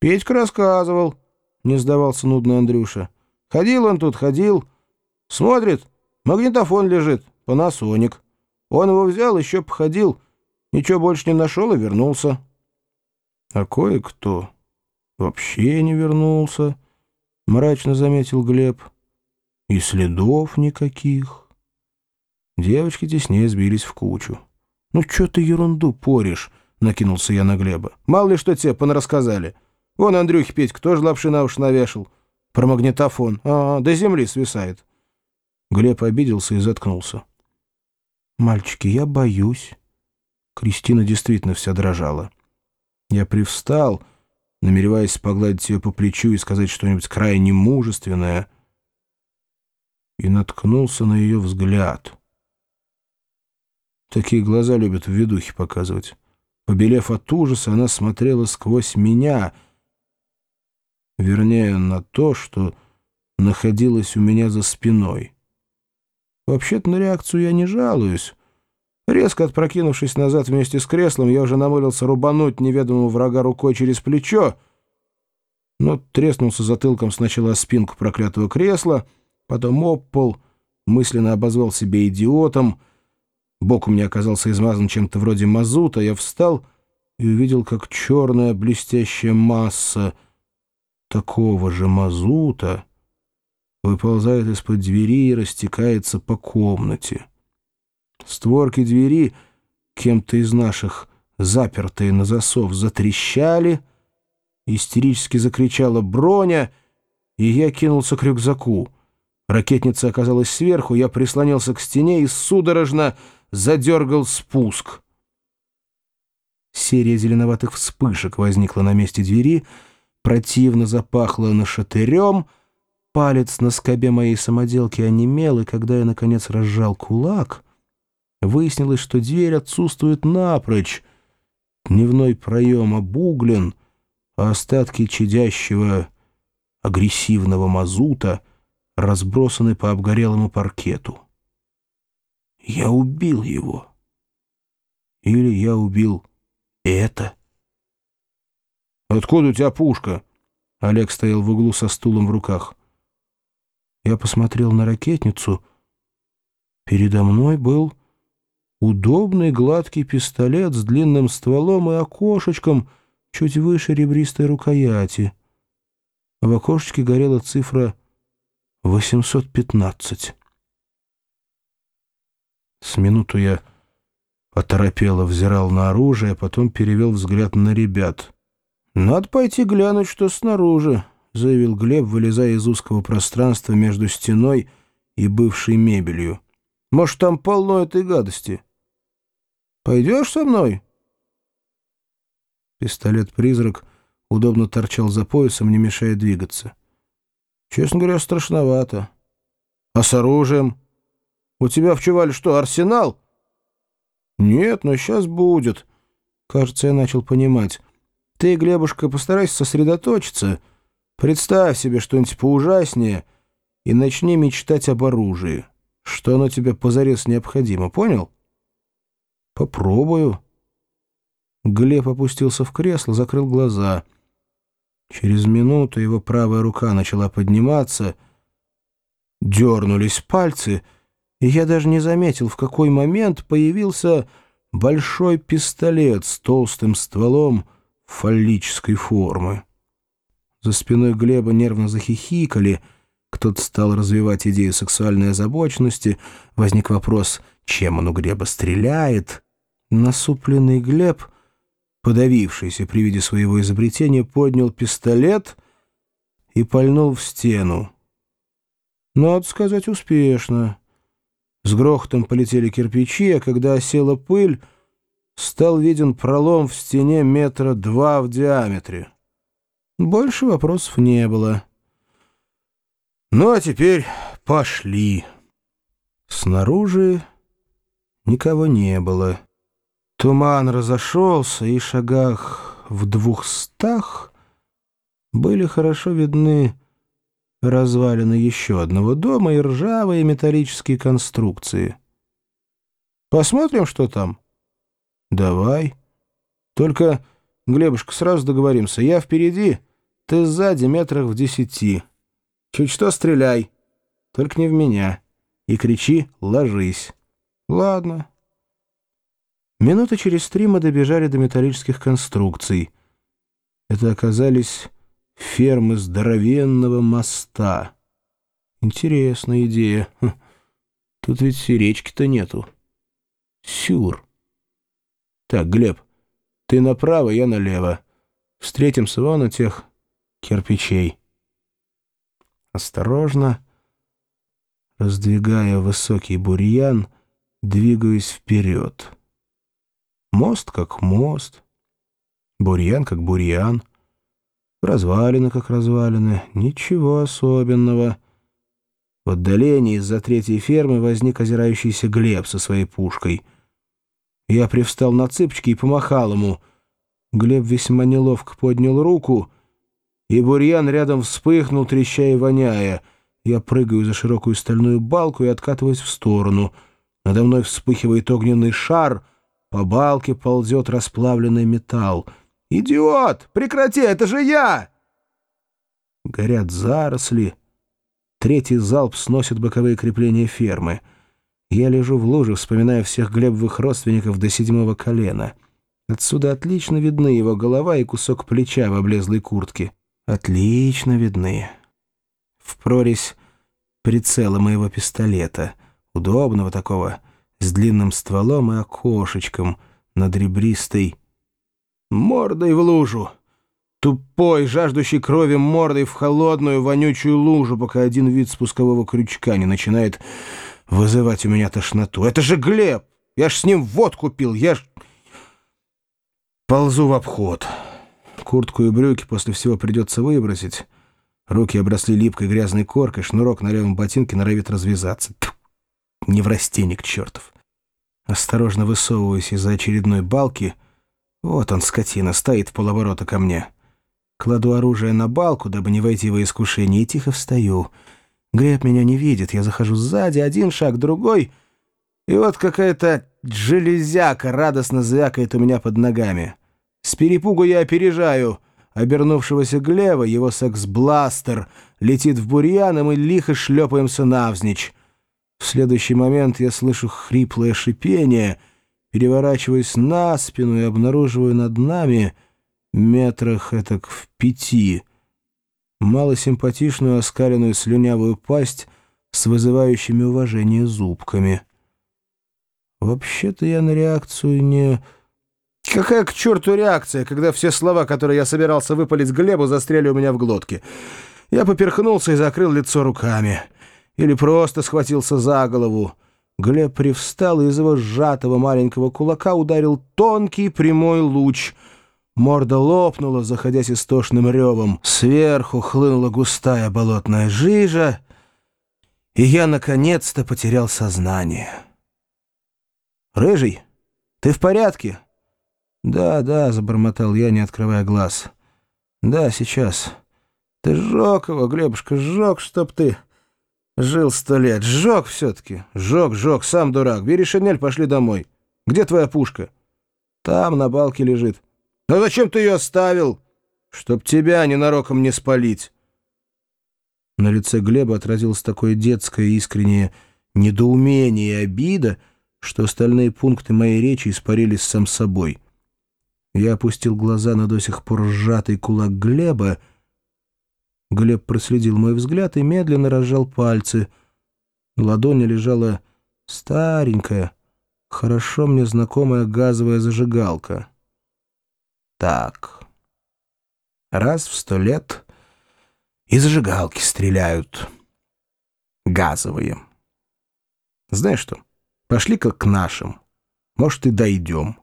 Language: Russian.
Петька рассказывал, — не сдавался нудно Андрюша. Ходил он тут, ходил. Смотрит, магнитофон лежит, панасоник. Он его взял, еще походил, ничего больше не нашел и вернулся. А кое-кто вообще не вернулся, — мрачно заметил Глеб. И следов никаких. Девочки теснее сбились в кучу. «Ну, что ты ерунду поришь?» — накинулся я на Глеба. «Мало ли что тебе понарассказали. Вон Андрюхе Петька тоже лапши на уши навешал. Про магнитофон. А, до земли свисает». Глеб обиделся и заткнулся. «Мальчики, я боюсь». Кристина действительно вся дрожала. Я привстал, намереваясь погладить ее по плечу и сказать что-нибудь крайне мужественное, и наткнулся на ее взгляд — Такие глаза любят в ведухе показывать. Побелев от ужаса, она смотрела сквозь меня, вернее, на то, что находилось у меня за спиной. Вообще-то на реакцию я не жалуюсь. Резко отпрокинувшись назад вместе с креслом, я уже намылился рубануть неведомого врага рукой через плечо, но треснулся затылком сначала спинку проклятого кресла, потом об мысленно обозвал себя идиотом — Бок у меня оказался измазан чем-то вроде мазута. Я встал и увидел, как черная блестящая масса такого же мазута выползает из-под двери и растекается по комнате. Створки двери, кем-то из наших, запертые на засов, затрещали, истерически закричала броня, и я кинулся к рюкзаку. Ракетница оказалась сверху, я прислонился к стене и судорожно задергал спуск. Серия зеленоватых вспышек возникла на месте двери, противно запахло нашатырем, палец на скобе моей самоделки онемел, и когда я, наконец, разжал кулак, выяснилось, что дверь отсутствует напрочь. Дневной проем обуглен, а остатки чадящего агрессивного мазута разбросаны по обгорелому паркету. Я убил его. Или я убил это. «Откуда у тебя пушка?» Олег стоял в углу со стулом в руках. Я посмотрел на ракетницу. Передо мной был удобный гладкий пистолет с длинным стволом и окошечком чуть выше ребристой рукояти. В окошечке горела цифра 815. С минуту я оторопело взирал на оружие, а потом перевел взгляд на ребят. «Надо пойти глянуть, что снаружи», — заявил Глеб, вылезая из узкого пространства между стеной и бывшей мебелью. «Может, там полно этой гадости? Пойдешь со мной?» Пистолет-призрак удобно торчал за поясом, не мешая двигаться. «Честно говоря, страшновато. А с оружием?» У тебя в Чувале что, арсенал?» «Нет, но сейчас будет». Кажется, я начал понимать. «Ты, Глебушка, постарайся сосредоточиться. Представь себе что-нибудь поужаснее и начни мечтать об оружии. Что оно тебе позарез необходимо, понял?» «Попробую». Глеб опустился в кресло, закрыл глаза. Через минуту его правая рука начала подниматься. Дернулись пальцы — и я даже не заметил, в какой момент появился большой пистолет с толстым стволом фаллической формы. За спиной Глеба нервно захихикали, кто-то стал развивать идею сексуальной озабоченности, возник вопрос, чем он у Глеба стреляет. Насупленный Глеб, подавившийся при виде своего изобретения, поднял пистолет и пальнул в стену. Надо сказать, успешно. С грохотом полетели кирпичи, а когда осела пыль, стал виден пролом в стене метра два в диаметре. Больше вопросов не было. Ну, а теперь пошли. Снаружи никого не было. Туман разошелся, и шагах в двухстах были хорошо видны развалины еще одного дома и ржавые металлические конструкции. Посмотрим, что там? Давай. Только, Глебушка, сразу договоримся. Я впереди, ты сзади метрах в десяти. Чуть что стреляй, только не в меня. И кричи «ложись». Ладно. Минуты через три мы добежали до металлических конструкций. Это оказались фермы здоровенного моста. Интересная идея. Хм. Тут ведь речки-то нету. Сюр. Так, Глеб, ты направо, я налево. Встретимся вон у тех кирпичей. Осторожно, раздвигая высокий бурьян, двигаюсь вперед. Мост как мост, бурьян как бурьян, развалины как развалины, ничего особенного. В отдалении из-за третьей фермы возник озирающийся Глеб со своей пушкой. Я привстал на цыпочки и помахал ему. Глеб весьма неловко поднял руку, и бурьян рядом вспыхнул, треща и воняя. Я прыгаю за широкую стальную балку и откатываюсь в сторону. Надо мной вспыхивает огненный шар, по балке ползет расплавленный металл. «Идиот! Прекрати, это же я!» Горят заросли. Третий залп сносит боковые крепления фермы. Я лежу в луже, вспоминая всех Глебовых родственников до седьмого колена. Отсюда отлично видны его голова и кусок плеча в облезлой куртке. Отлично видны. В прорезь прицела моего пистолета, удобного такого, с длинным стволом и окошечком над ребристой мордой в лужу. Тупой, жаждущий крови мордой в холодную, вонючую лужу, пока один вид спускового крючка не начинает вызывать у меня тошноту. Это же Глеб! Я ж с ним водку пил, я ж... Ползу в обход. Куртку и брюки после всего придется выбросить. Руки обросли липкой грязной коркой, шнурок на левом ботинке норовит развязаться. Тьфу, неврастенник чертов. Осторожно высовываюсь из-за очередной балки — вот он, скотина, стоит в полоборота ко мне. Кладу оружие на балку, дабы не войти во искушение, и тихо встаю. Глеб меня не видит, я захожу сзади, один шаг, другой, и вот какая-то железяка радостно звякает у меня под ногами. С перепугу я опережаю обернувшегося Глеба, его секс-бластер летит в бурьян, и мы лихо шлепаемся навзничь. В следующий момент я слышу хриплое шипение — переворачиваюсь на спину и обнаруживаю над нами, метрах этак в пяти, малосимпатичную оскаленную слюнявую пасть с вызывающими уважение зубками. Вообще-то я на реакцию не... Какая к черту реакция, когда все слова, которые я собирался выпалить Глебу, застряли у меня в глотке? Я поперхнулся и закрыл лицо руками. Или просто схватился за голову. Глеб привстал, и из его сжатого маленького кулака ударил тонкий прямой луч. Морда лопнула, заходясь истошным ревом. Сверху хлынула густая болотная жижа, и я наконец-то потерял сознание. «Рыжий, ты в порядке?» «Да, да», — забормотал я, не открывая глаз. «Да, сейчас. Ты сжег его, Глебушка, сжег, чтоб ты...» Жил сто лет. Сжег все-таки. Сжег, сжег, сам дурак. Бери шинель, пошли домой. Где твоя пушка? Там, на балке лежит. А зачем ты ее оставил? Чтоб тебя ненароком не спалить. На лице Глеба отразилось такое детское искреннее недоумение и обида, что остальные пункты моей речи испарились сам собой. Я опустил глаза на до сих пор сжатый кулак Глеба Глеб проследил мой взгляд и медленно разжал пальцы. На ладони лежала старенькая, хорошо мне знакомая газовая зажигалка. Так, раз в сто лет и зажигалки стреляют. Газовые. Знаешь что, пошли-ка к нашим. Может, и дойдем.